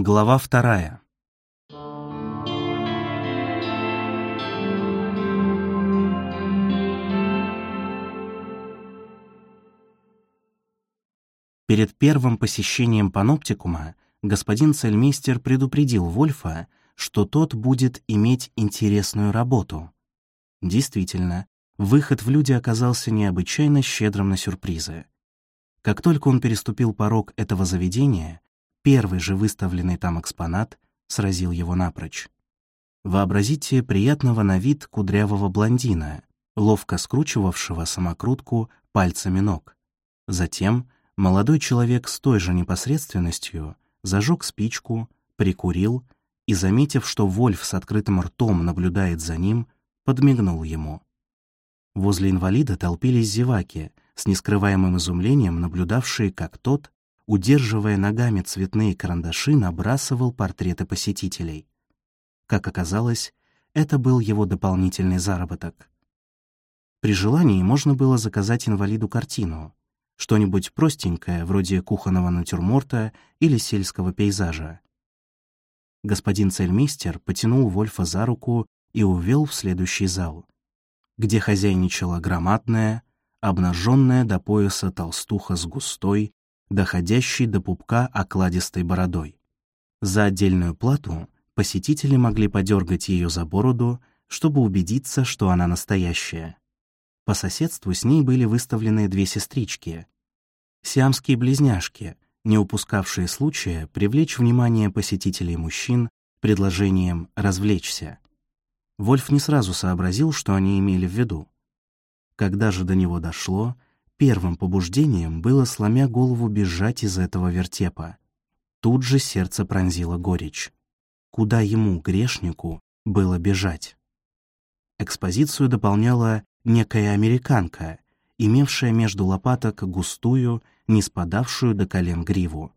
Глава вторая. Перед первым посещением паноптикума господин цельмейстер предупредил Вольфа, что тот будет иметь интересную работу. Действительно, выход в люди оказался необычайно щедрым на сюрпризы. Как только он переступил порог этого заведения, первый же выставленный там экспонат сразил его напрочь. Вообразите приятного на вид кудрявого блондина, ловко скручивавшего самокрутку пальцами ног. Затем молодой человек с той же непосредственностью зажег спичку, прикурил и, заметив, что Вольф с открытым ртом наблюдает за ним, подмигнул ему. Возле инвалида толпились зеваки, с нескрываемым изумлением наблюдавшие, как тот, удерживая ногами цветные карандаши, набрасывал портреты посетителей. Как оказалось, это был его дополнительный заработок. При желании можно было заказать инвалиду картину, что-нибудь простенькое, вроде кухонного натюрморта или сельского пейзажа. Господин цельмейстер потянул Вольфа за руку и увел в следующий зал, где хозяйничала громадная, обнаженная до пояса толстуха с густой, доходящей до пупка окладистой бородой. За отдельную плату посетители могли подергать ее за бороду, чтобы убедиться, что она настоящая. По соседству с ней были выставлены две сестрички, сиамские близняшки, не упускавшие случая привлечь внимание посетителей мужчин предложением «развлечься». Вольф не сразу сообразил, что они имели в виду. Когда же до него дошло, первым побуждением было, сломя голову, бежать из этого вертепа. Тут же сердце пронзило горечь. Куда ему, грешнику, было бежать? Экспозицию дополняла некая американка, имевшая между лопаток густую, не спадавшую до колен гриву.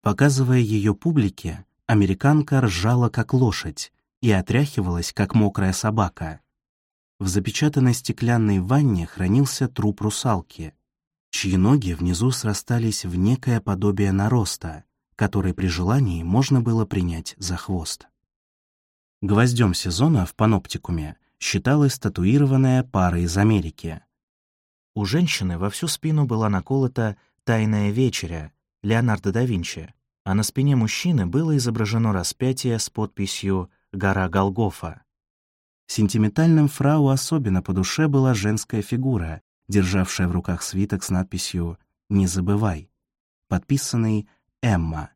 Показывая ее публике, американка ржала как лошадь и отряхивалась как мокрая собака. В запечатанной стеклянной ванне хранился труп русалки, чьи ноги внизу срастались в некое подобие нароста, который при желании можно было принять за хвост. Гвоздем сезона в паноптикуме считалась татуированная пара из Америки. У женщины во всю спину была наколота «Тайная вечеря» Леонардо да Винчи, а на спине мужчины было изображено распятие с подписью «Гора Голгофа». Сентиментальным фрау особенно по душе была женская фигура, державшая в руках свиток с надписью «Не забывай», подписанный «Эмма»,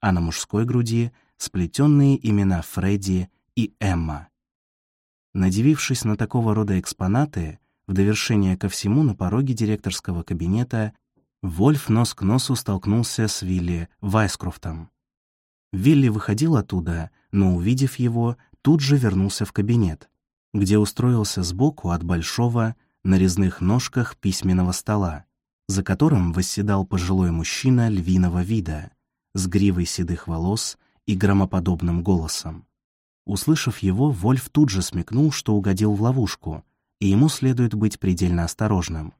а на мужской груди сплетенные имена Фредди и Эмма. Надевившись на такого рода экспонаты, в довершение ко всему на пороге директорского кабинета Вольф нос к носу столкнулся с Вилли Вайскрофтом. Вилли выходил оттуда, но, увидев его, тут же вернулся в кабинет, где устроился сбоку от большого на резных ножках письменного стола, за которым восседал пожилой мужчина львиного вида, с гривой седых волос и громоподобным голосом. Услышав его, Вольф тут же смекнул, что угодил в ловушку, и ему следует быть предельно осторожным.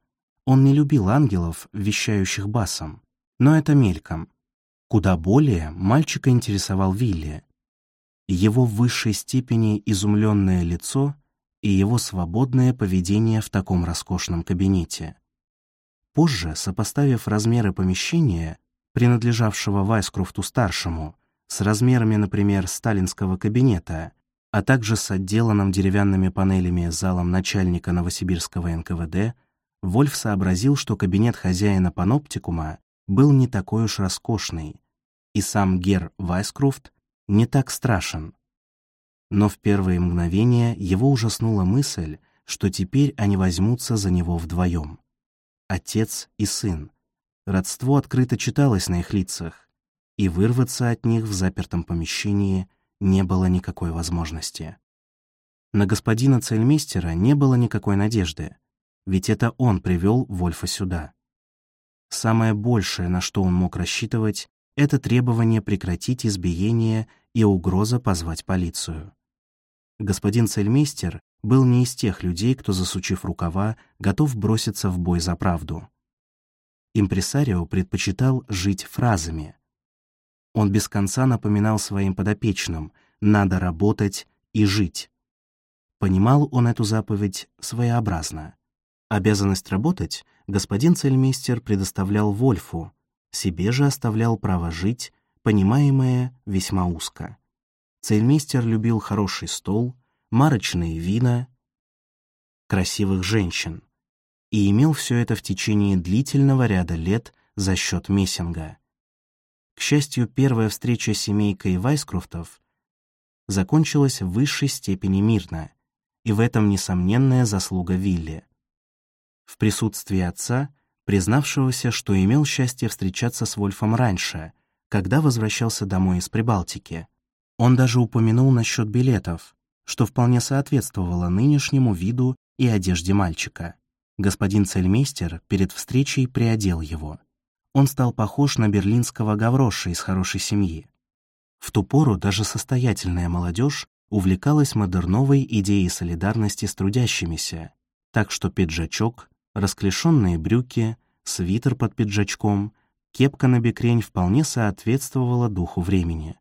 Он не любил ангелов, вещающих басом, но это мельком. Куда более мальчика интересовал Вилли. Его в высшей степени изумленное лицо и его свободное поведение в таком роскошном кабинете. Позже, сопоставив размеры помещения, принадлежавшего Вайскрофту-старшему, с размерами, например, сталинского кабинета, а также с отделанным деревянными панелями залом начальника Новосибирского НКВД, Вольф сообразил, что кабинет хозяина паноптикума был не такой уж роскошный, и сам Гер Вайскрофт не так страшен, но в первые мгновения его ужаснула мысль, что теперь они возьмутся за него вдвоем. Отец и сын. Родство открыто читалось на их лицах, и вырваться от них в запертом помещении не было никакой возможности. На господина цельмейстера не было никакой надежды, ведь это он привел Вольфа сюда. Самое большее, на что он мог рассчитывать, это требование прекратить избиение и угроза позвать полицию. Господин цельмейстер был не из тех людей, кто, засучив рукава, готов броситься в бой за правду. Импресарио предпочитал жить фразами. Он без конца напоминал своим подопечным «надо работать и жить». Понимал он эту заповедь своеобразно. Обязанность работать господин цельмейстер предоставлял Вольфу, себе же оставлял право жить, понимаемое весьма узко. Цельмейстер любил хороший стол, марочные вина, красивых женщин и имел все это в течение длительного ряда лет за счет Мессинга. К счастью, первая встреча семейкой Вайскрофтов закончилась в высшей степени мирно, и в этом несомненная заслуга Вилли. В присутствии отца, признавшегося, что имел счастье встречаться с Вольфом раньше, когда возвращался домой из Прибалтики, он даже упомянул насчет билетов, что вполне соответствовало нынешнему виду и одежде мальчика. Господин цельмейстер перед встречей приодел его. Он стал похож на берлинского гавроша из хорошей семьи. В ту пору даже состоятельная молодежь увлекалась модерновой идеей солидарности с трудящимися, так что пиджачок, расклешенные брюки, свитер под пиджачком, кепка на бекрень вполне соответствовала духу времени.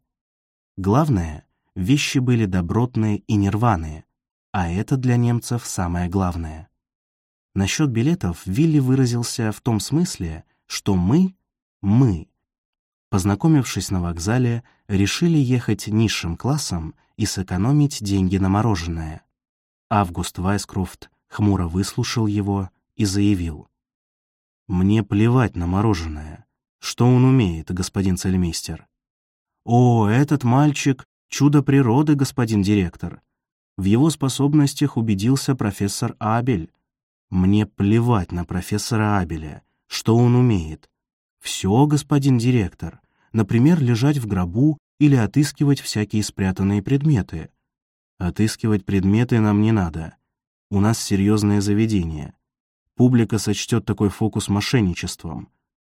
Главное, вещи были добротные и нерваные, а это для немцев самое главное. Насчет билетов Вилли выразился в том смысле, что мы, мы, познакомившись на вокзале, решили ехать низшим классом и сэкономить деньги на мороженое. Август Вайскрофт хмуро выслушал его и заявил. «Мне плевать на мороженое. Что он умеет, господин цельмейстер?» «О, этот мальчик — чудо природы, господин директор. В его способностях убедился профессор Абель. Мне плевать на профессора Абеля, что он умеет. Все, господин директор. Например, лежать в гробу или отыскивать всякие спрятанные предметы. Отыскивать предметы нам не надо. У нас серьезное заведение. Публика сочтет такой фокус мошенничеством.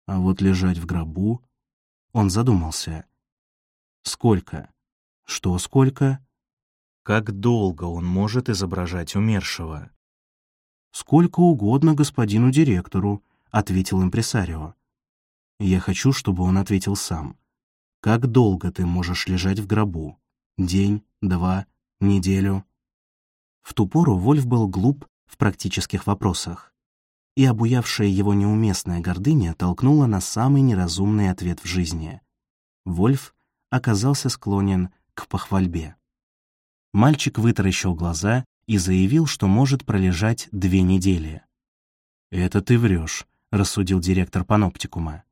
А вот лежать в гробу... Он задумался. Сколько? Что сколько? Как долго он может изображать умершего? «Сколько угодно господину директору», — ответил импресарио. «Я хочу, чтобы он ответил сам. Как долго ты можешь лежать в гробу? День, два, неделю?» В ту пору Вольф был глуп в практических вопросах, и обуявшая его неуместная гордыня толкнула на самый неразумный ответ в жизни. Вольф оказался склонен к похвальбе. Мальчик вытаращил глаза и заявил, что может пролежать две недели. «Это ты врешь», — рассудил директор паноптикума.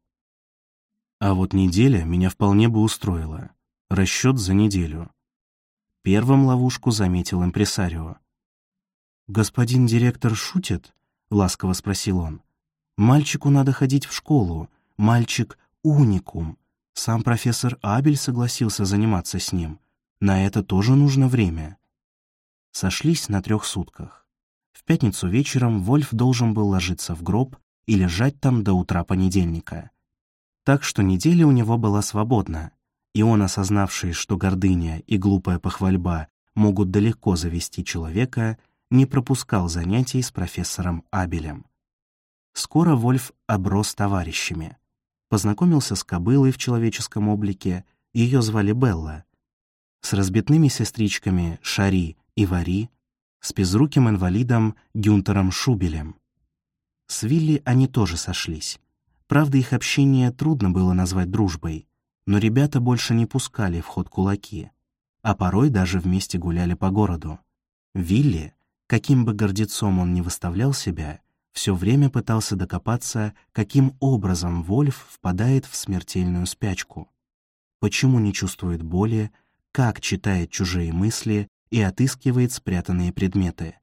«А вот неделя меня вполне бы устроила. Расчет за неделю». Первым ловушку заметил импресарио. «Господин директор шутит?» — ласково спросил он. «Мальчику надо ходить в школу. Мальчик — уникум. Сам профессор Абель согласился заниматься с ним. На это тоже нужно время сошлись на трех сутках. В пятницу вечером Вольф должен был ложиться в гроб и лежать там до утра понедельника. Так что неделя у него была свободна, и он, осознавший, что гордыня и глупая похвальба могут далеко завести человека, не пропускал занятий с профессором Абелем. Скоро Вольф оброс товарищами. Познакомился с кобылой в человеческом облике, ее звали Белла. С разбитными сестричками Шари и Вари с безруким инвалидом Гюнтером Шубелем. С Вилли они тоже сошлись. Правда, их общение трудно было назвать дружбой, но ребята больше не пускали в ход кулаки, а порой даже вместе гуляли по городу. Вилли, каким бы гордецом он ни выставлял себя, все время пытался докопаться, каким образом Вольф впадает в смертельную спячку. Почему не чувствует боли, как читает чужие мысли и отыскивает спрятанные предметы.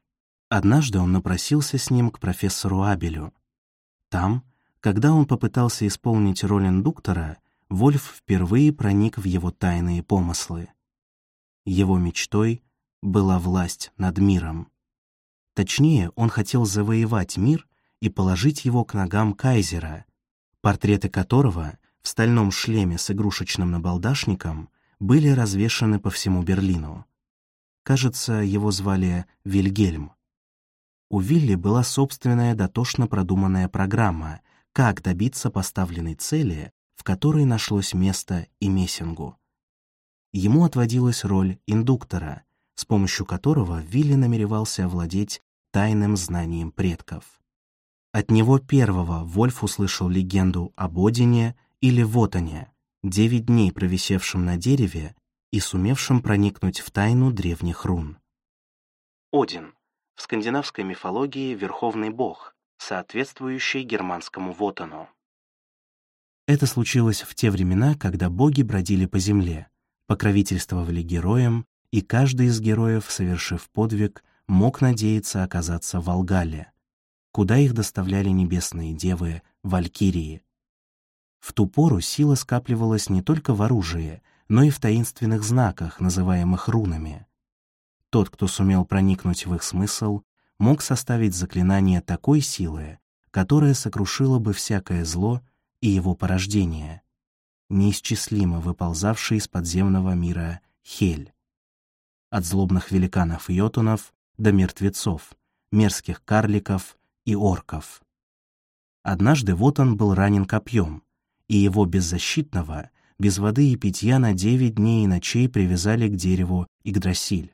Однажды он напросился с ним к профессору Абелю. Там, когда он попытался исполнить роль индуктора, Вольф впервые проник в его тайные помыслы. Его мечтой была власть над миром. Точнее, он хотел завоевать мир и положить его к ногам кайзера, портреты которого в стальном шлеме с игрушечным набалдашником были развешаны по всему Берлину. Кажется, его звали Вильгельм. У Вилли была собственная дотошно продуманная программа, как добиться поставленной цели в которой нашлось место и Мессингу. Ему отводилась роль индуктора, с помощью которого Вилли намеревался овладеть тайным знанием предков. От него первого Вольф услышал легенду об Одине или Вотане, девять дней провисевшем на дереве и сумевшем проникнуть в тайну древних рун. Один в скандинавской мифологии верховный бог, соответствующий германскому Вотану. Это случилось в те времена, когда боги бродили по земле, покровительствовали героям, и каждый из героев, совершив подвиг, мог надеяться оказаться в Алгале, куда их доставляли небесные девы, валькирии. В ту пору сила скапливалась не только в оружии, но и в таинственных знаках, называемых рунами. Тот, кто сумел проникнуть в их смысл, мог составить заклинание такой силы, которое сокрушило бы всякое зло и его порождение, неисчислимо выползавший из подземного мира Хель. От злобных великанов и йотунов до мертвецов, мерзких карликов и орков. Однажды вот он был ранен копьем, и его беззащитного, без воды и питья на девять дней и ночей привязали к дереву Игдрасиль.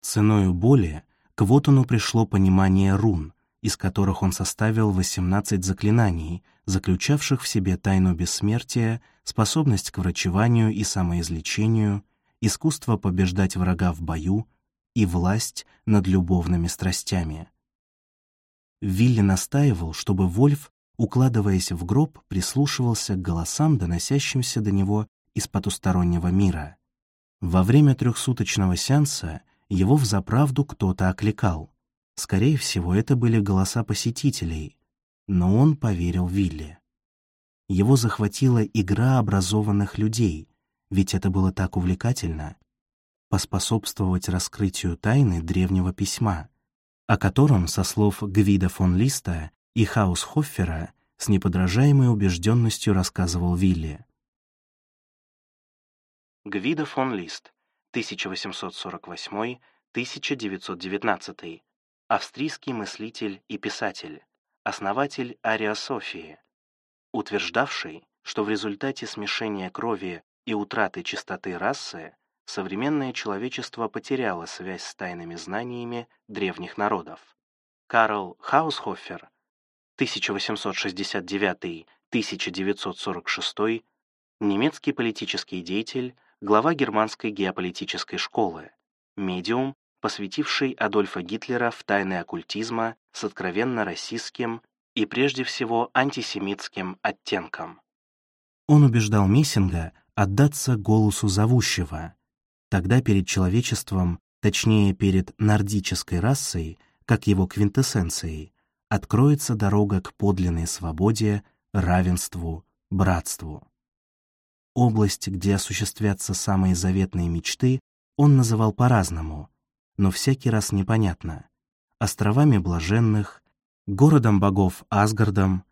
Ценою боли к Вотону пришло понимание рун, из которых он составил 18 заклинаний, заключавших в себе тайну бессмертия, способность к врачеванию и самоизлечению, искусство побеждать врага в бою и власть над любовными страстями. Вилли настаивал, чтобы Вольф, укладываясь в гроб, прислушивался к голосам, доносящимся до него из потустороннего мира. Во время трехсуточного сеанса его взаправду кто-то окликал. Скорее всего, это были голоса посетителей, но он поверил Вилли. Его захватила игра образованных людей, ведь это было так увлекательно — поспособствовать раскрытию тайны древнего письма, о котором, со слов Гвида фон Листа и Хаусхоффера, с неподражаемой убежденностью рассказывал Вилли. Гвида фон Лист, 1848-1919, австрийский мыслитель и писатель, основатель ариософии, утверждавший, что в результате смешения крови и утраты чистоты расы современное человечество потеряло связь с тайными знаниями древних народов. Карл Хаусхофер, 1869-1946, немецкий политический деятель, глава германской геополитической школы, медиум, посвятивший Адольфа Гитлера в тайны оккультизма с откровенно расистским и прежде всего антисемитским оттенком. Он убеждал Мессинга отдаться голосу зовущего, Тогда перед человечеством, точнее перед нордической расой, как его квинтэссенцией, откроется дорога к подлинной свободе, равенству, братству. Область, где осуществятся самые заветные мечты, он называл по-разному, но всякий раз непонятно. Островами блаженных, городом богов Асгардом,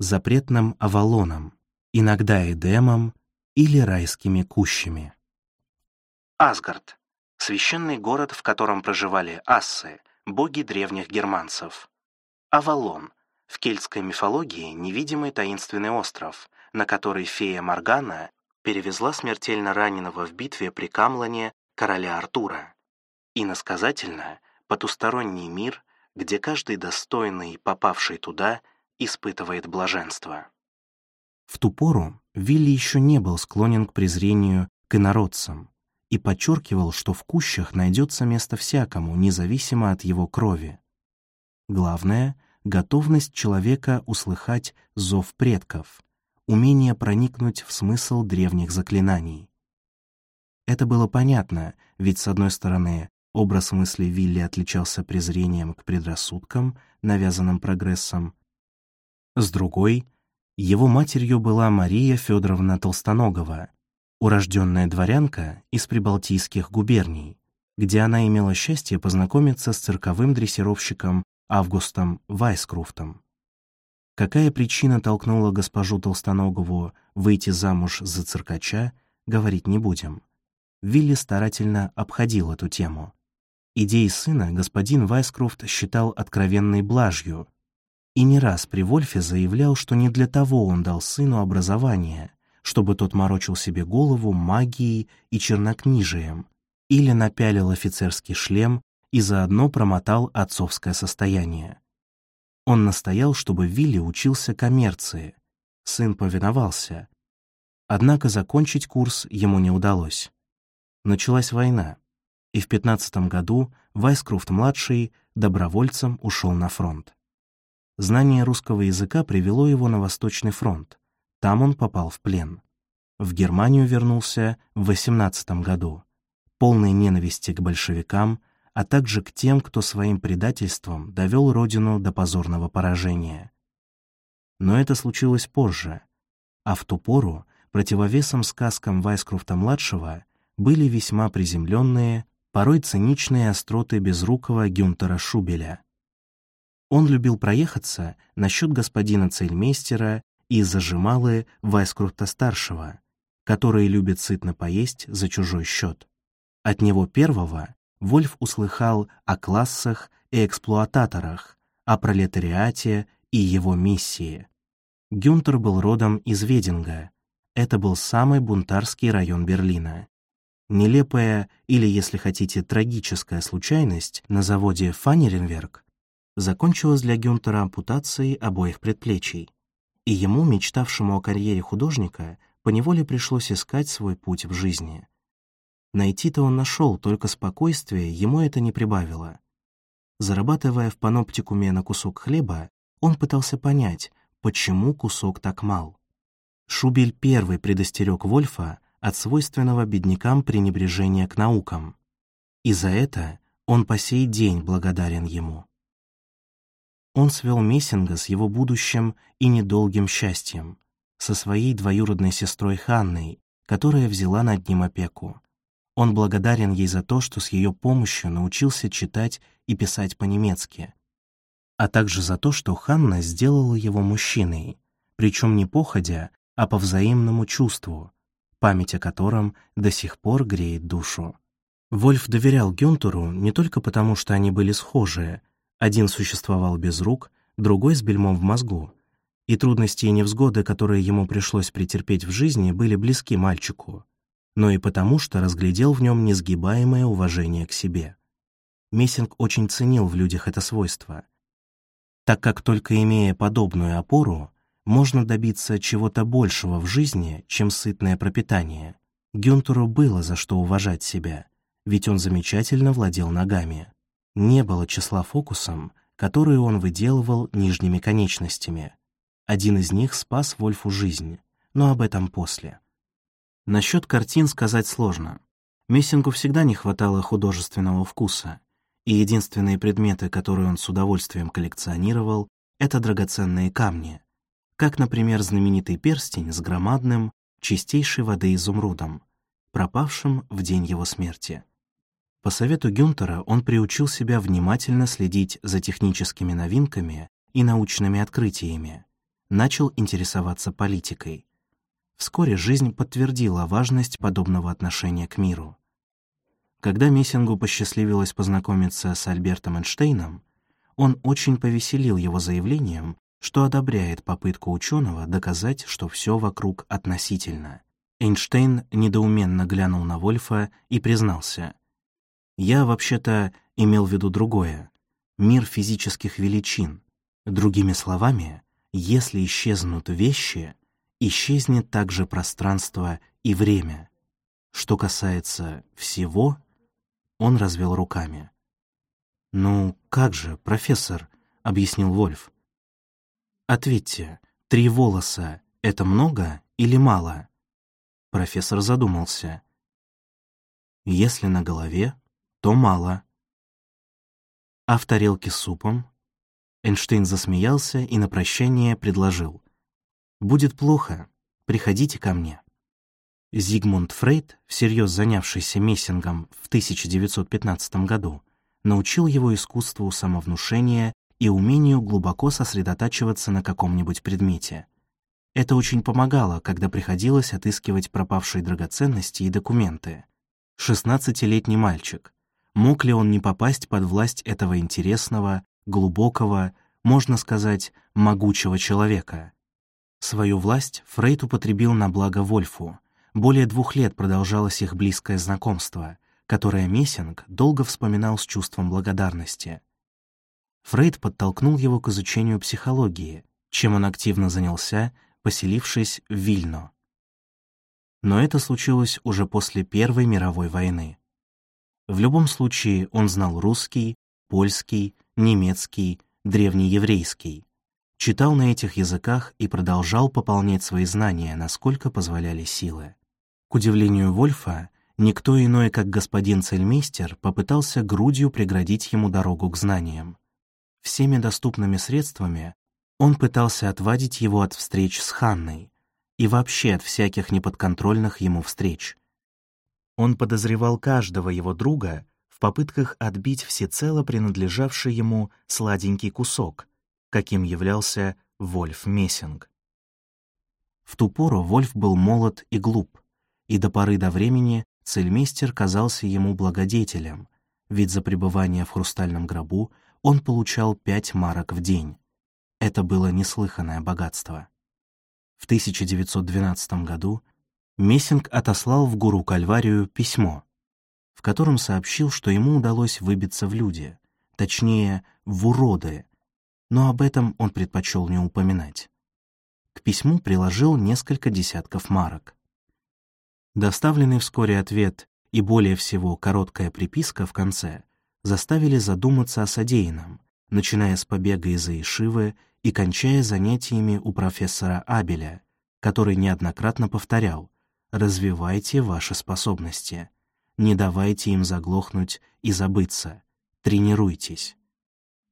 запретным Авалоном, иногда Эдемом или райскими кущами. Асгард — священный город, в котором проживали ассы, боги древних германцев. Авалон — в кельтской мифологии невидимый таинственный остров, на который фея Моргана перевезла смертельно раненого в битве при Камлане короля Артура. Иносказательно — потусторонний мир, где каждый достойный, попавший туда, испытывает блаженство. В ту пору Вилли еще не был склонен к презрению к инородцам, и подчеркивал, что в кущах найдется место всякому, независимо от его крови. Главное — готовность человека услыхать зов предков, умение проникнуть в смысл древних заклинаний. Это было понятно, ведь, с одной стороны, образ мысли Вилли отличался презрением к предрассудкам, навязанным прогрессом, с другой — его матерью была Мария Федоровна Толстоногова, урожденная дворянка из прибалтийских губерний, где она имела счастье познакомиться с цирковым дрессировщиком Августом Вайскруфтом. Какая причина толкнула госпожу Толстоногову выйти замуж за циркача, говорить не будем. Вилли старательно обходил эту тему. Идеи сына господин Вайскруфт считал откровенной блажью, И не раз при Вольфе заявлял, что не для того он дал сыну образование, чтобы тот морочил себе голову магией и чернокнижием или напялил офицерский шлем и заодно промотал отцовское состояние. Он настоял, чтобы Вилли учился коммерции. Сын повиновался. Однако закончить курс ему не удалось. Началась война, и в 15 году Вайскруфт-младший добровольцем ушел на фронт. Знание русского языка привело его на Восточный фронт. Там он попал в плен. В Германию вернулся в 18 году, полной ненависти к большевикам, а также к тем, кто своим предательством довел родину до позорного поражения. Но это случилось позже, а в ту пору противовесом сказкам Вайскруфта-младшего были весьма приземленные, порой циничные остроты безрукого Гюнтера Шубеля. Он любил проехаться насчет господина цельмейстера и зажималы Вайскруфта-старшего, которые любят сытно поесть за чужой счет. От него первого Вольф услыхал о классах и эксплуататорах, о пролетариате и его миссии. Гюнтер был родом из Вединга. Это был самый бунтарский район Берлина. Нелепая или, если хотите, трагическая случайность на заводе Фаннеренверк закончилась для Гюнтера ампутацией обоих предплечий, и ему, мечтавшему о карьере художника, поневоле пришлось искать свой путь в жизни. Найти-то он нашел, только спокойствие ему это не прибавило. Зарабатывая в паноптикуме на кусок хлеба, он пытался понять, почему кусок так мал. Шубель первый предостерег Вольфа от свойственного беднякам пренебрежения к наукам. И за это он по сей день благодарен ему. Он свел Мессинга с его будущим и недолгим счастьем, со своей двоюродной сестрой Ханной, которая взяла над ним опеку. Он благодарен ей за то, что с ее помощью научился читать и писать по-немецки, а также за то, что Ханна сделала его мужчиной, причем не походя, а по взаимному чувству, память о котором до сих пор греет душу. Вольф доверял Гюнтеру не только потому, что они были схожие, один существовал без рук, другой с бельмом в мозгу, и трудности и невзгоды, которые ему пришлось претерпеть в жизни, были близки мальчику но и потому, что разглядел в нем несгибаемое уважение к себе. Мессинг очень ценил в людях это свойство, так как только имея подобную опору, можно добиться чего-то большего в жизни, чем сытное пропитание. Гюнтеру было за что уважать себя, ведь он замечательно владел ногами. Не было числа фокусом, которые он выделывал нижними конечностями. Один из них спас Вольфу жизнь, но об этом после. Насчет картин сказать сложно. Мессингу всегда не хватало художественного вкуса, и единственные предметы, которые он с удовольствием коллекционировал, это драгоценные камни, как, например, знаменитый перстень с громадным, чистейшей воды изумрудом, пропавшим в день его смерти. По совету Гюнтера он приучил себя внимательно следить за техническими новинками и научными открытиями, начал интересоваться политикой, Вскоре жизнь подтвердила важность подобного отношения к миру. Когда Мессингу посчастливилось познакомиться с Альбертом Эйнштейном, он очень повеселил его заявлением, что одобряет попытку ученого доказать, что все вокруг относительно. Эйнштейн недоуменно глянул на Вольфа и признался. «Я, вообще-то, имел в виду другое. Мир физических величин. Другими словами, если исчезнут вещи, исчезнет также пространство и время. Что касается всего, он развел руками. «Ну, как же, профессор?» — объяснил Вольф. «Ответьте, три волоса — это много или мало?» Профессор задумался. «Если на голове, то мало». «А в тарелке с супом?» Эйнштейн засмеялся и на прощание предложил. Будет плохо, приходите ко мне. Зигмунд Фрейд, всерьез занявшийся Мессингом в 1915 году, научил его искусству самовнушения и умению глубоко сосредотачиваться на каком-нибудь предмете. Это очень помогало, когда приходилось отыскивать пропавшие драгоценности и документы. Шестнадцатилетний мальчик. Мог ли он не попасть под власть этого интересного, глубокого, можно сказать, могучего человека. Свою власть Фрейд употребил на благо Вольфу. Более двух лет продолжалось их близкое знакомство, которое Мессинг долго вспоминал с чувством благодарности. Фрейд подтолкнул его к изучению психологии, чем он активно занялся, поселившись в Вильно. Но это случилось уже после Первой мировой войны. В любом случае он знал русский, польский, немецкий, древнееврейский. Читал на этих языках и продолжал пополнять свои знания, насколько позволяли силы. К удивлению Вольфа, никто иной, как господин цельмейстер, попытался грудью преградить ему дорогу к знаниям. Всеми доступными средствами он пытался отвадить его от встреч с Ханной и вообще от всяких неподконтрольных ему встреч. Он подозревал каждого его друга в попытках отбить всецело принадлежавший ему сладенький кусок, каким являлся Вольф Мессинг. В ту пору Вольф был молод и глуп, и до поры до времени цельмейстер казался ему благодетелем, ведь за пребывание в хрустальном гробу он получал пять марок в день. Это было неслыханное богатство. В 1912 году Мессинг отослал в гуру Кальварию письмо, в котором сообщил, что ему удалось выбиться в люди, точнее, в уроды, но об этом он предпочел не упоминать. К письму приложил несколько десятков марок. Доставленный вскоре ответ и более всего короткая приписка в конце заставили задуматься о содеянном, начиная с побега из Ишивы и кончая занятиями у профессора Абеля, который неоднократно повторял «развивайте ваши способности, не давайте им заглохнуть и забыться, тренируйтесь».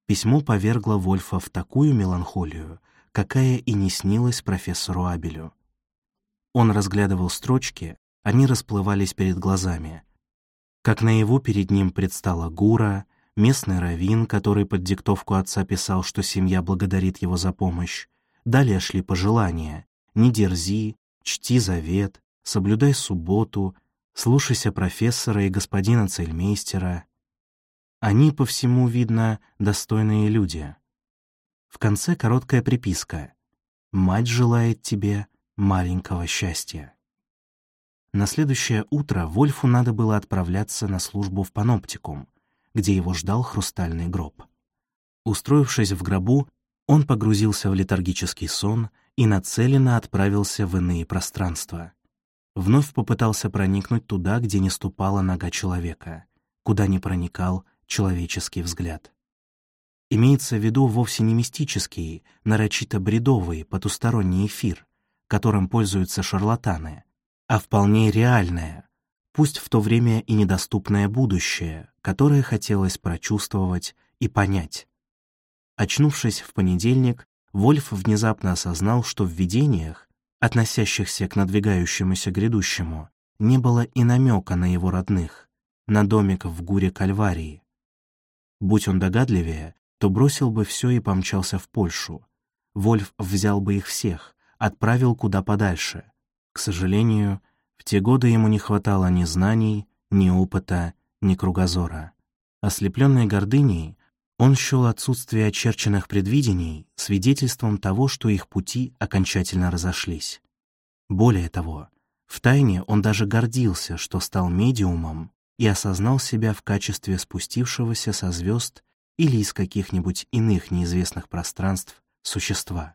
Письмо повергло Вольфа в такую меланхолию, какая и не снилась профессору Абелю. Он разглядывал строчки, они расплывались перед глазами, как наяву перед ним предстала Гура, местный раввин, который под диктовку отца писал, что семья благодарит его за помощь. Далее шли пожелания «Не дерзи», «Чти завет», «Соблюдай субботу», «Слушайся профессора и господина цельмейстера». Они, по всему видно, достойные люди. В конце короткая приписка «Мать желает тебе маленького счастья». На следующее утро Вольфу надо было отправляться на службу в паноптикум, где его ждал хрустальный гроб. Устроившись в гробу, он погрузился в летаргический сон и нацеленно отправился в иные пространства. Вновь попытался проникнуть туда, где не ступала нога человека, куда не проникал человеческий взгляд. Имеется в виду вовсе не мистический, нарочито бредовый, потусторонний эфир, которым пользуются шарлатаны — а вполне реальное, пусть в то время и недоступное будущее, которое хотелось прочувствовать и понять. Очнувшись в понедельник, Вольф внезапно осознал, что в видениях, относящихся к надвигающемуся грядущему, не было и намека на его родных, на домик в Гуре Кальварии. Будь он догадливее, то бросил бы все и помчался в Польшу. Вольф взял бы их всех, отправил куда подальше, к сожалению, в те годы ему не хватало ни знаний, ни опыта, ни кругозора. Ослепленный гордыней, он счел отсутствие очерченных предвидений свидетельством того, что их пути окончательно разошлись. Более того, втайне он даже гордился, что стал медиумом и осознал себя в качестве спустившегося со звезд или из каких-нибудь иных неизвестных пространств существа.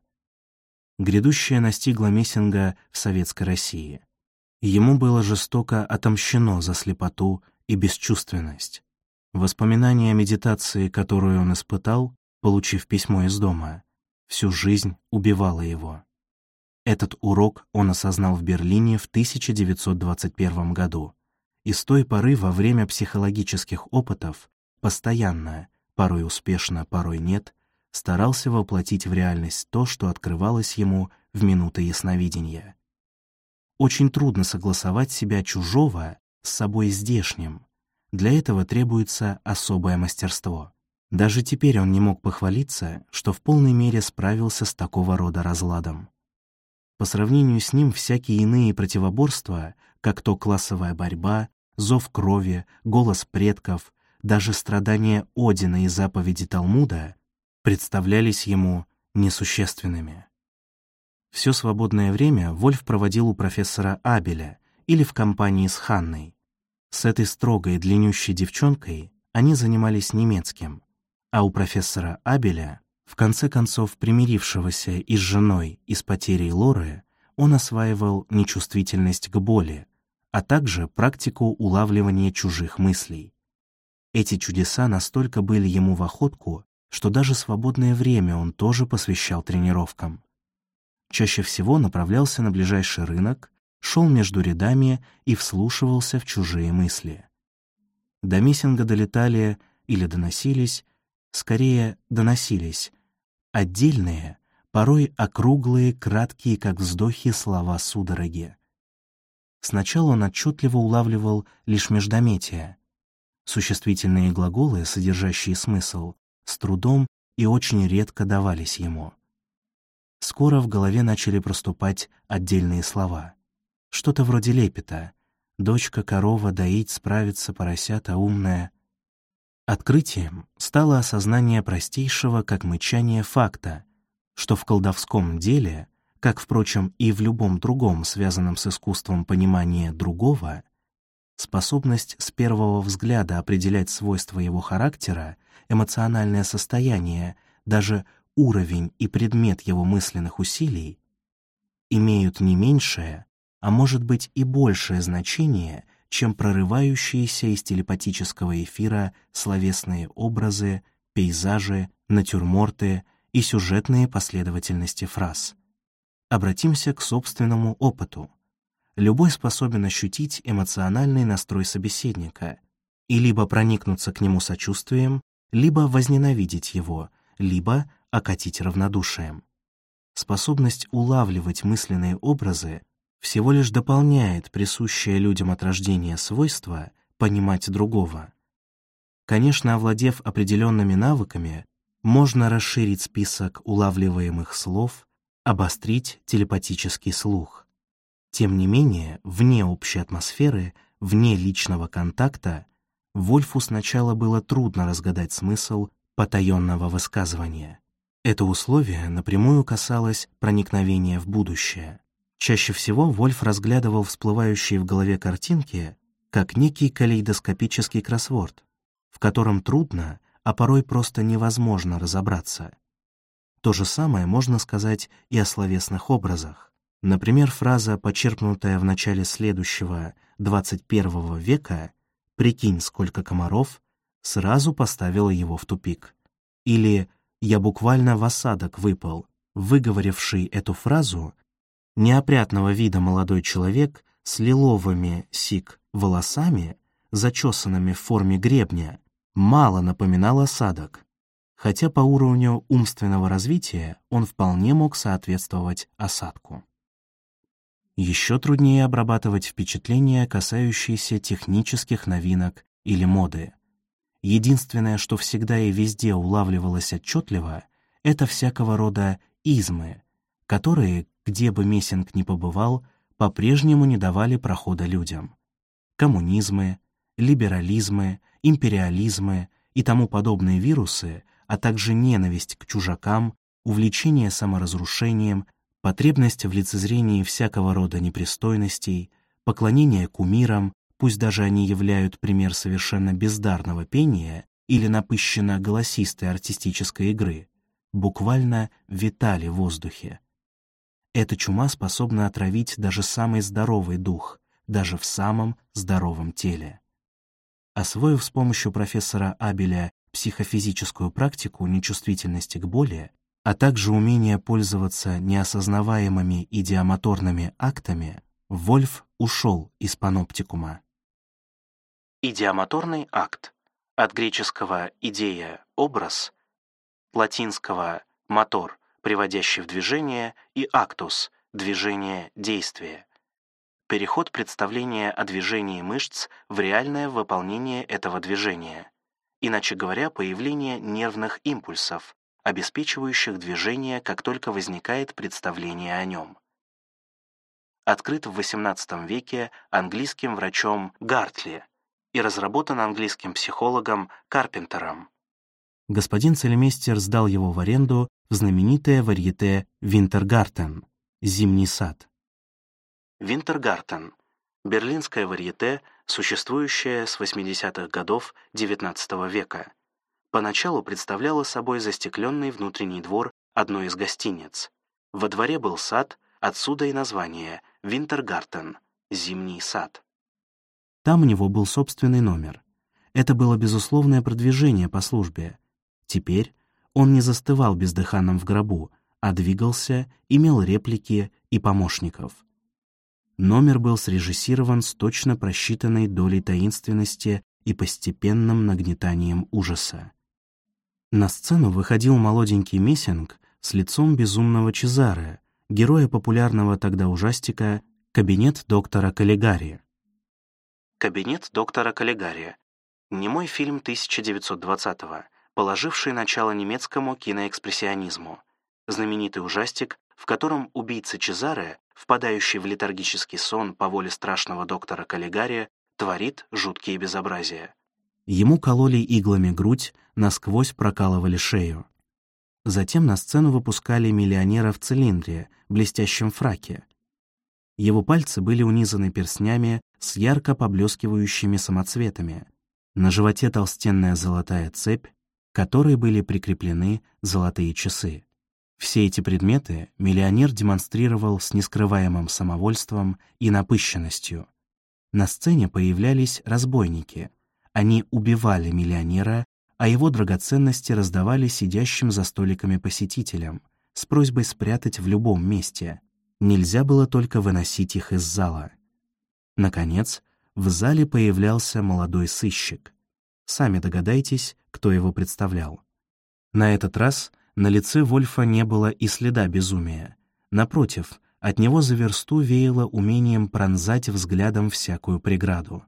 Грядущее настигло Мессинга в Советской России. Ему было жестоко отомщено за слепоту и бесчувственность. Воспоминания о медитации, которую он испытал, получив письмо из дома, всю жизнь убивало его. Этот урок он осознал в Берлине в 1921 году, и с той поры во время психологических опытов постоянно, порой успешно, порой нет, старался воплотить в реальность то, что открывалось ему в минуты ясновидения. Очень трудно согласовать себя чужого с собой здешним. Для этого требуется особое мастерство. Даже теперь он не мог похвалиться, что в полной мере справился с такого рода разладом. По сравнению с ним всякие иные противоборства, как то классовая борьба, зов крови, голос предков, даже страдания Одина и заповеди Талмуда представлялись ему несущественными. Все свободное время Вольф проводил у профессора Абеля или в компании с Ханной. С этой строгой длиннющей девчонкой они занимались немецким, а у профессора Абеля, в конце концов примирившегося и с женой, и с потерей Лоры, он осваивал нечувствительность к боли, а также практику улавливания чужих мыслей. Эти чудеса настолько были ему в охотку, что даже свободное время он тоже посвящал тренировкам. Чаще всего направлялся на ближайший рынок, шел между рядами и вслушивался в чужие мысли. До Миссинга долетали или доносились, скорее доносились, отдельные, порой округлые, краткие, как вздохи, слова судороги. Сначала он отчетливо улавливал лишь междометия. Существительные глаголы, содержащие смысл, с трудом и очень редко давались ему. Скоро в голове начали проступать отдельные слова. Что-то вроде лепета. «Дочка, корова, доить, справиться, поросята, умная». Открытием стало осознание простейшего, как мычание, факта, что в колдовском деле, как, впрочем, и в любом другом, связанном с искусством понимания другого, способность с первого взгляда определять свойства его характера, эмоциональное состояние, даже уровень и предмет его мысленных усилий, имеют не меньшее, а может быть и большее значение, чем прорывающиеся из телепатического эфира словесные образы, пейзажи, натюрморты — и сюжетные последовательности фраз. Обратимся к собственному опыту. Любой способен ощутить эмоциональный настрой собеседника и либо проникнуться к нему сочувствием, либо возненавидеть его, либо окатить равнодушием. Способность улавливать мысленные образы всего лишь дополняет присущее людям от рождения свойство понимать другого. Конечно, овладев определенными навыками, можно расширить список улавливаемых слов, обострить телепатический слух. Тем не менее, вне общей атмосферы, вне личного контакта, Вольфу сначала было трудно разгадать смысл потаенного высказывания. Это условие напрямую касалось проникновения в будущее. Чаще всего Вольф разглядывал всплывающие в голове картинки как некий калейдоскопический кроссворд, в котором трудно а порой просто невозможно разобраться. То же самое можно сказать и о словесных образах. Например, фраза, почерпнутая в начале следующего, 21 века «Прикинь, сколько комаров», сразу поставила его в тупик. Или «Я буквально в осадок выпал», выговоривший эту фразу, неопрятного вида молодой человек с лиловыми сик волосами, зачесанными в форме гребня, мало напоминал осадок, хотя по уровню умственного развития он вполне мог соответствовать осадку. Еще труднее обрабатывать впечатления, касающиеся технических новинок или моды. Единственное, что всегда и везде улавливалось отчетливо, это всякого рода измы, которые, где бы Мессинг ни побывал, по-прежнему не давали прохода людям. Коммунизмы, либерализмы, империализмы и тому подобные вирусы, а также ненависть к чужакам, увлечение саморазрушением, потребность в лицезрении всякого рода непристойностей, поклонение кумирам, пусть даже они являют пример совершенно бездарного пения или напыщенно голосистой артистической игры, буквально витали в воздухе. Эта чума способна отравить даже самый здоровый дух, даже в самом здоровом теле. Освоив с помощью профессора Абеля психофизическую практику нечувствительности к боли, а также умение пользоваться неосознаваемыми идиомоторными актами, Вольф ушел из паноптикума. Идиомоторный акт от греческого «идея» — образ, латинского «мотор», приводящий в движение, и «актус» — движение, действие переход представления о движении мышц в реальное выполнение этого движения, иначе говоря, появление нервных импульсов, обеспечивающих движение, как только возникает представление о нем. Открыт в XVIII веке английским врачом Гартли и разработан английским психологом Карпентером. Господин Цельмейстер сдал его в аренду в знаменитое варьете «Винтергартен» — «Зимний сад». Винтергартен — берлинское варьете, существующее с 80-х годов XIX века. Поначалу представляло собой застекленный внутренний двор одной из гостиниц. Во дворе был сад, отсюда и название «Винтергартен» — «Зимний сад». Там у него был собственный номер. Это было безусловное продвижение по службе. Теперь он не застывал бездыханным в гробу, а двигался, имел реплики и помощников. Номер был срежиссирован с точно просчитанной долей таинственности и постепенным нагнетанием ужаса. На сцену выходил молоденький Мессинг с лицом безумного Чезаре, героя популярного тогда ужастика «Кабинет доктора Каллигари». «Кабинет доктора Каллигари» — немой фильм 1920-го, положивший начало немецкому киноэкспрессионизму. Знаменитый ужастик, в котором убийца Чезаре, впадающий в летаргический сон по воле страшного доктора Каллигари, творит жуткие безобразия. Ему кололи иглами грудь, насквозь прокалывали шею. Затем на сцену выпускали миллионера в цилиндре, блестящем фраке. Его пальцы были унизаны перстнями с ярко поблескивающими самоцветами. На животе толстенная золотая цепь, которой были прикреплены золотые часы. Все эти предметы миллионер демонстрировал с нескрываемым самовольством и напыщенностью. На сцене появлялись разбойники. Они убивали миллионера, а его драгоценности раздавали сидящим за столиками посетителям с просьбой спрятать в любом месте. Нельзя было только выносить их из зала. Наконец, в зале появлялся молодой сыщик. Сами догадайтесь, кто его представлял. На этот раз на лице Вольфа не было и следа безумия. Напротив, от него за версту веяло умением пронзать взглядом всякую преграду.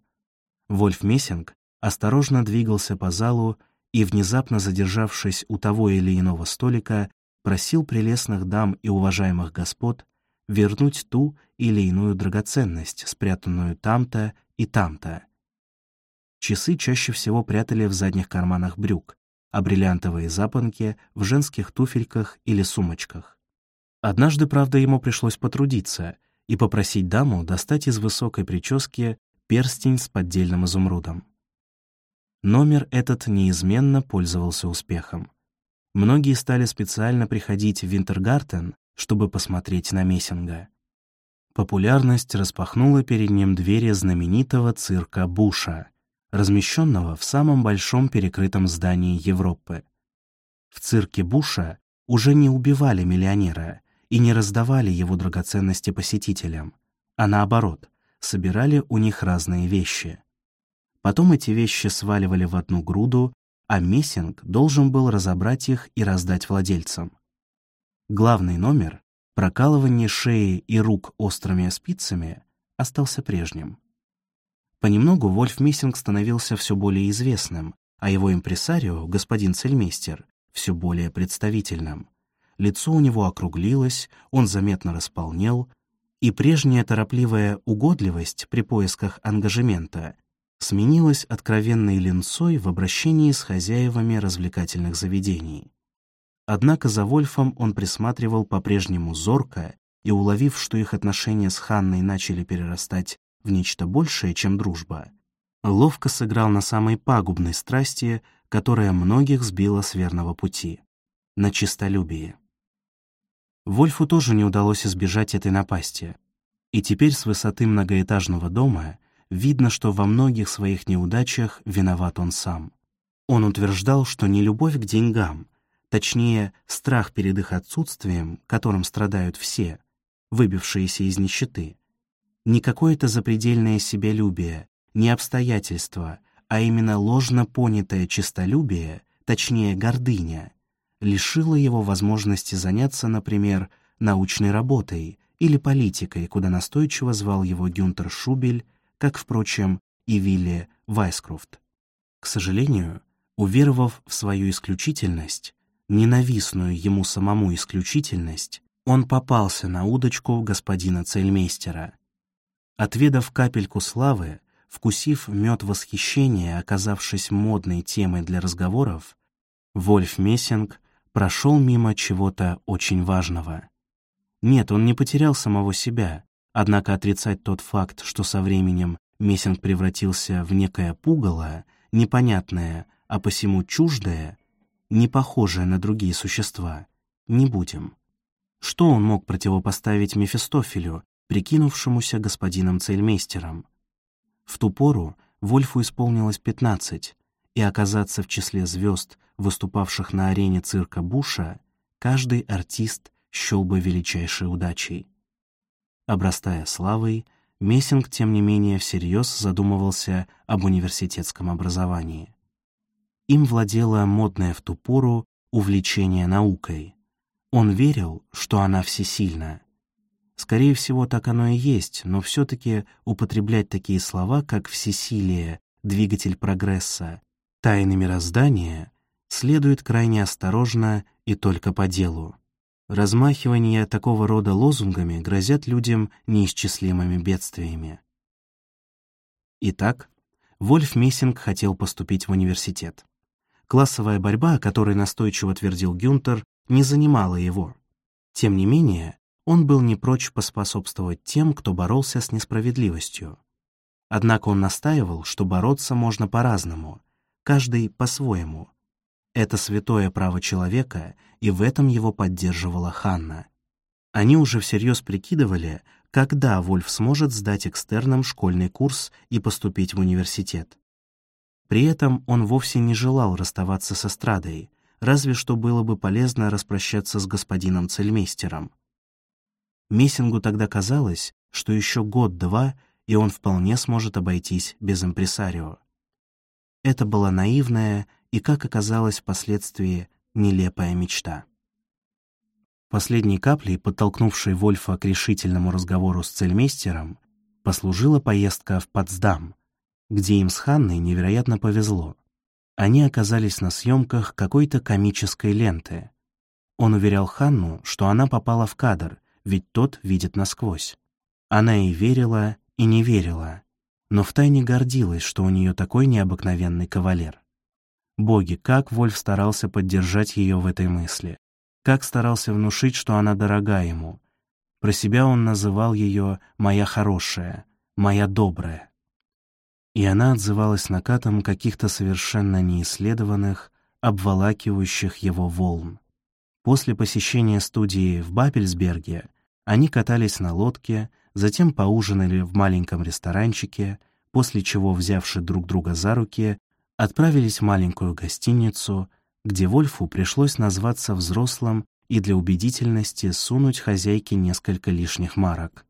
Вольф Мессинг осторожно двигался по залу и, внезапно задержавшись у того или иного столика, просил прелестных дам и уважаемых господ вернуть ту или иную драгоценность, спрятанную там-то и там-то. Часы чаще всего прятали в задних карманах брюк, а бриллиантовые запонки — в женских туфельках или сумочках. Однажды, правда, ему пришлось потрудиться и попросить даму достать из высокой прически перстень с поддельным изумрудом. Номер этот неизменно пользовался успехом. Многие стали специально приходить в Винтергартен, чтобы посмотреть на Мессинга. Популярность распахнула перед ним двери знаменитого цирка Буша, размещенного в самом большом перекрытом здании Европы. В цирке Буша уже не убивали миллионера и не раздавали его драгоценности посетителям, а наоборот, собирали у них разные вещи. Потом эти вещи сваливали в одну груду, а Мессинг должен был разобрать их и раздать владельцам. Главный номер, прокалывание шеи и рук острыми спицами, остался прежним. Понемногу Вольф Мессинг становился все более известным, а его импресарио, господин Цельмейстер, все более представительным. Лицо у него округлилось, он заметно располнел, и прежняя торопливая угодливость при поисках ангажемента сменилась откровенной линцой в обращении с хозяевами развлекательных заведений. Однако за Вольфом он присматривал по-прежнему зорко и, уловив, что их отношения с Ханной начали перерастать в нечто большее, чем дружба, ловко сыграл на самой пагубной страсти, которая многих сбила с верного пути — на чистолюбие. Вольфу тоже не удалось избежать этой напасти, и теперь с высоты многоэтажного дома видно, что во многих своих неудачах виноват он сам. Он утверждал, что не любовь к деньгам — точнее, страх перед их отсутствием, которым страдают все, выбившиеся из нищеты. Не какое-то запредельное себялюбие, не обстоятельства, а именно ложно понятое честолюбие, точнее, гордыня, лишило его возможности заняться, например, научной работой или политикой, куда настойчиво звал его Гюнтер Шубель, как, впрочем, и Вилли Вайскрофт. К сожалению, уверовав в свою исключительность, ненавистную ему самому исключительность, он попался на удочку господина цельмейстера. Отведав капельку славы, вкусив мед восхищения, оказавшись модной темой для разговоров, Вольф Мессинг прошел мимо чего-то очень важного. Нет, он не потерял самого себя, однако отрицать тот факт, что со временем Мессинг превратился в некое пугало, непонятное, а посему чуждое, не похожее на другие существа, не будем. Что он мог противопоставить Мефистофелю, прикинувшемуся господином цельмейстером? В ту пору Вольфу исполнилось пятнадцать, и оказаться в числе звезд, выступавших на арене цирка Буша, каждый артист счел бы величайшей удачей. Обрастая славой, Мессинг, тем не менее, всерьез задумывался об университетском образовании. Им владело модное в ту пору увлечение наукой. Он верил, что она всесильна. Скорее всего, так оно и есть, но все-таки употреблять такие слова, как «всесилие», «двигатель прогресса», «тайны мироздания» следует крайне осторожно и только по делу. Размахивания такого рода лозунгами грозят людям неисчислимыми бедствиями. Итак, Вольф Мессинг хотел поступить в университет. Классовая борьба, о которой настойчиво твердил Гюнтер, не занимала его. Тем не менее, он был не прочь поспособствовать тем, кто боролся с несправедливостью. Однако он настаивал, что бороться можно по-разному, каждый по-своему, это святое право человека, и в этом его поддерживала Ханна. Они уже всерьез прикидывали, когда Вольф сможет сдать экстерном школьный курс и поступить в университет. При этом он вовсе не желал расставаться с эстрадой, разве что было бы полезно распрощаться с господином цельмейстером. Мессингу тогда казалось, что еще год-два, и он вполне сможет обойтись без импресарио. Это была наивная и, как оказалось впоследствии, нелепая мечта. Последней каплей, подтолкнувшей Вольфа к решительному разговору с цельмейстером, послужила поездка в Потсдам, где им с Ханной невероятно повезло. Они оказались на съемках какой-то комической ленты. Он уверял Ханну, что она попала в кадр, ведь тот видит насквозь. Она и верила, и не верила, но втайне гордилась, что у нее такой необыкновенный кавалер. Боги, как Вольф старался поддержать ее в этой мысли, как старался внушить, что она дорога ему. Про себя он называл ее «моя хорошая», «моя добрая». И она отзывалась накатом каких-то совершенно неисследованных, обволакивающих его волн. После посещения студии в Бабельсберге они катались на лодке, затем поужинали в маленьком ресторанчике, после чего, взявши друг друга за руки, отправились в маленькую гостиницу, где Вольфу пришлось назваться взрослым и для убедительности сунуть хозяйке несколько лишних марок.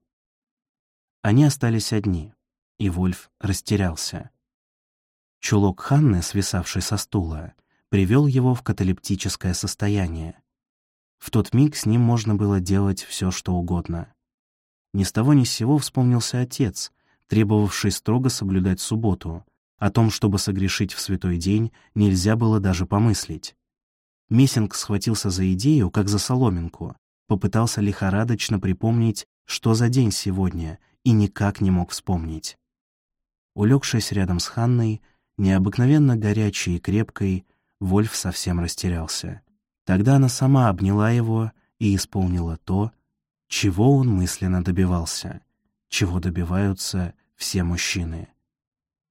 Они остались одни, и Вольф растерялся. Чулок Ханны, свисавший со стула, привел его в каталептическое состояние. В тот миг с ним можно было делать все, что угодно. Ни с того ни с сего вспомнился отец, требовавший строго соблюдать субботу — о том, чтобы согрешить в святой день, нельзя было даже помыслить. Мессинг схватился за идею, как за соломинку, попытался лихорадочно припомнить, что за день сегодня, и никак не мог вспомнить. Улегшись рядом с Ханной, необыкновенно горячей и крепкой, Вольф совсем растерялся. Тогда она сама обняла его и исполнила то, чего он мысленно добивался, чего добиваются все мужчины.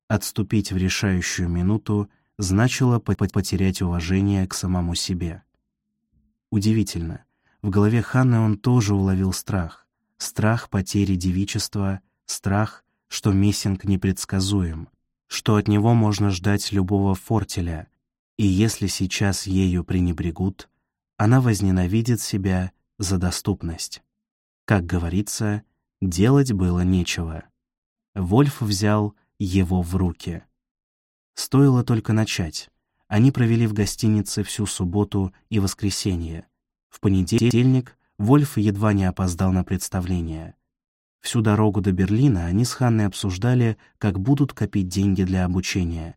Отступить в решающую минуту значило потерять уважение к самому себе. Удивительно, в голове Ханны он тоже уловил страх. Страх потери девичества, страх, что Мессинг непредсказуем, что от него можно ждать любого фортеля, и если сейчас ею пренебрегут, она возненавидит себя за доступность. Как говорится, делать было нечего. Вольф взял его в руки. Стоило только начать. Они провели в гостинице всю субботу и воскресенье. В понедельник Вольф едва не опоздал на представление. Всю дорогу до Берлина они с Ханной обсуждали, как будут копить деньги для обучения.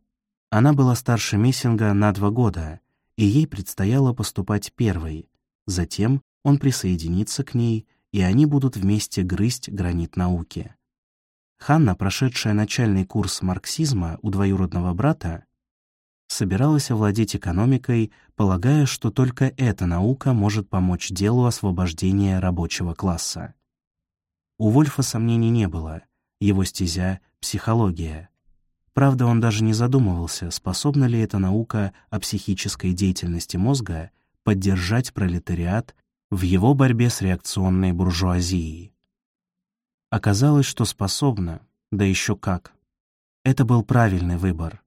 Она была старше Мессинга на два года, и ей предстояло поступать первой. Затем он присоединится к ней, и они будут вместе грызть гранит науки. Ханна, прошедшая начальный курс марксизма у двоюродного брата, собиралась овладеть экономикой, полагая, что только эта наука может помочь делу освобождения рабочего класса. У Вольфа сомнений не было, его стезя — психология. Правда, он даже не задумывался, способна ли эта наука о психической деятельности мозга поддержать пролетариат в его борьбе с реакционной буржуазией. Оказалось, что способна, да еще как. Это был правильный выбор,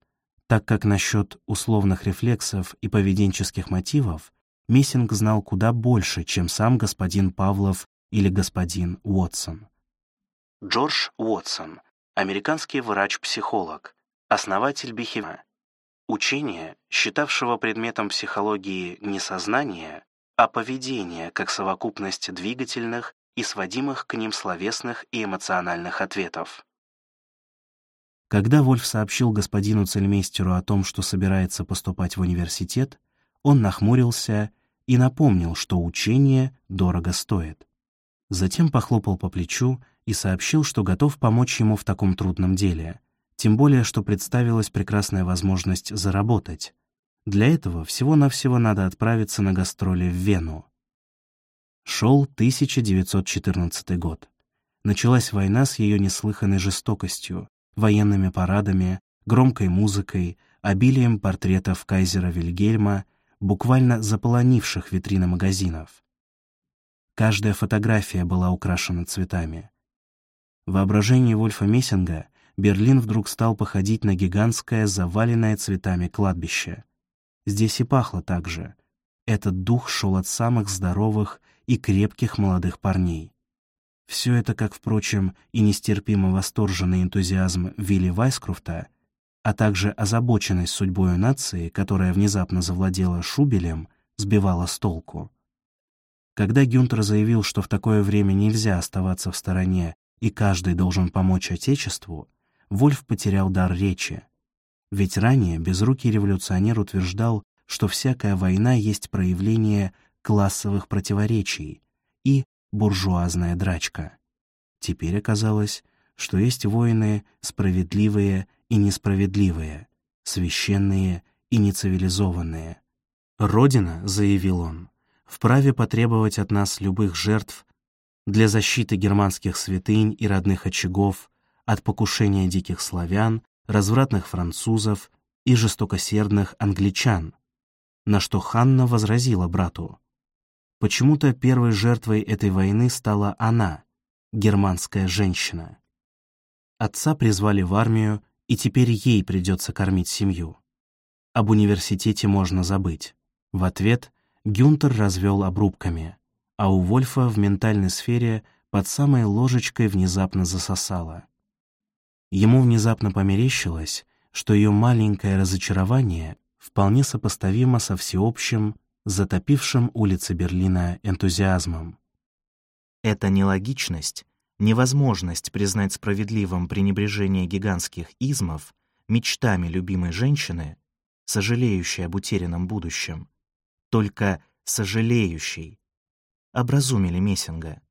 так как насчет условных рефлексов и поведенческих мотивов Мессинг знал куда больше, чем сам господин Павлов или господин Уотсон. Джордж Уотсон, американский врач-психолог, основатель Бихема, учения, считавшего предметом психологии не сознание, а поведение как совокупность двигательных и сводимых к ним словесных и эмоциональных ответов. Когда Вольф сообщил господину цельмейстеру о том, что собирается поступать в университет, он нахмурился и напомнил, что учение дорого стоит. Затем похлопал по плечу и сообщил, что готов помочь ему в таком трудном деле, тем более, что представилась прекрасная возможность заработать. Для этого всего-навсего надо отправиться на гастроли в Вену. Шел 1914 год. Началась война с ее неслыханной жестокостью, военными парадами, громкой музыкой, обилием портретов кайзера Вильгельма, буквально заполонивших витрины магазинов. Каждая фотография была украшена цветами. В воображении Вольфа Мессинга Берлин вдруг стал походить на гигантское, заваленное цветами кладбище. Здесь и пахло так же. Этот дух шел от самых здоровых и крепких молодых парней. Все это, как, впрочем, и нестерпимо восторженный энтузиазм Вилли Вайскруфта, а также озабоченность судьбой нации, которая внезапно завладела Шубелем, сбивала с толку. Когда Гюнтер заявил, что в такое время нельзя оставаться в стороне и каждый должен помочь Отечеству, Вольф потерял дар речи. Ведь ранее безрукий революционер утверждал, что всякая война есть проявление классовых противоречий и буржуазная драчка. Теперь оказалось, что есть воины справедливые и несправедливые, священные и нецивилизованные. «Родина», — заявил он, — «вправе потребовать от нас любых жертв для защиты германских святынь и родных очагов от покушения диких славян, развратных французов и жестокосердных англичан, на что Ханна возразила брату. Почему-то первой жертвой этой войны стала она, германская женщина. Отца призвали в армию, и теперь ей придется кормить семью. Об университете можно забыть. В ответ Гюнтер развел обрубками, а у Вольфа в ментальной сфере под самой ложечкой внезапно засосало. Ему внезапно померещилось, что ее маленькое разочарование вполне сопоставимо со всеобщим затопившим улицы Берлина энтузиазмом. Эта нелогичность, невозможность признать справедливым пренебрежение гигантских измов мечтами любимой женщины, сожалеющей об утерянном будущем, только сожалеющей, образумили Мессинга.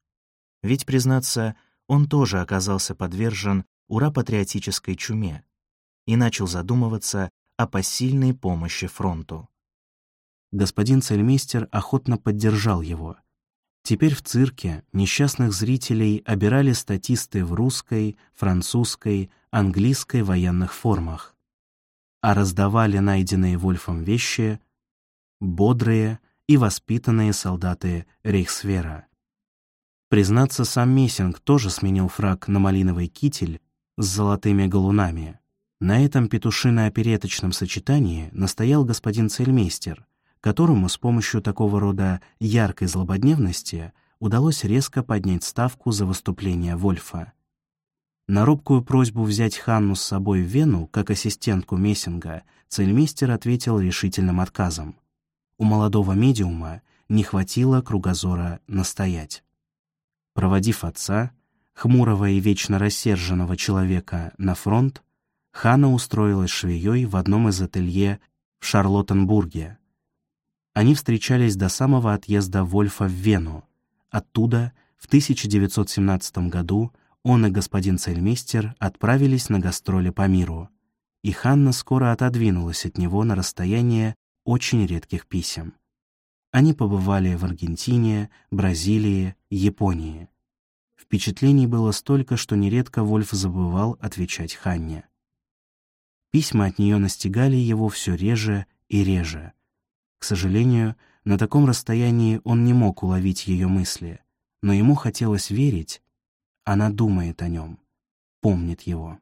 Ведь, признаться, он тоже оказался подвержен ура-патриотической чуме и начал задумываться о посильной помощи фронту господин цельмейстер охотно поддержал его. Теперь в цирке несчастных зрителей обирали статисты в русской, французской, английской военных формах, а раздавали найденные Вольфом вещи бодрые и воспитанные солдаты Рейхсвера. Признаться, сам Мессинг тоже сменил фраг на малиновый китель с золотыми галунами. На этом петушино-опереточном сочетании настоял господин цельмейстер, которому с помощью такого рода яркой злободневности удалось резко поднять ставку за выступление Вольфа. На робкую просьбу взять Ханну с собой в Вену как ассистентку Мессинга цельмейстер ответил решительным отказом. У молодого медиума не хватило кругозора настоять. Проводив отца, хмурого и вечно рассерженного человека, на фронт, Ханна устроилась швеей в одном из ателье в Шарлоттенбурге, они встречались до самого отъезда Вольфа в Вену. Оттуда, в 1917 году, он и господин цельмейстер отправились на гастроли по миру. и Ханна скоро отодвинулась от него на расстояние очень редких писем. Они побывали в Аргентине, Бразилии, Японии. Впечатлений было столько, что нередко Вольф забывал отвечать Ханне. Письма от нее настигали его все реже и реже. К сожалению, на таком расстоянии он не мог уловить ее мысли, но ему хотелось верить, она думает о нем, помнит его.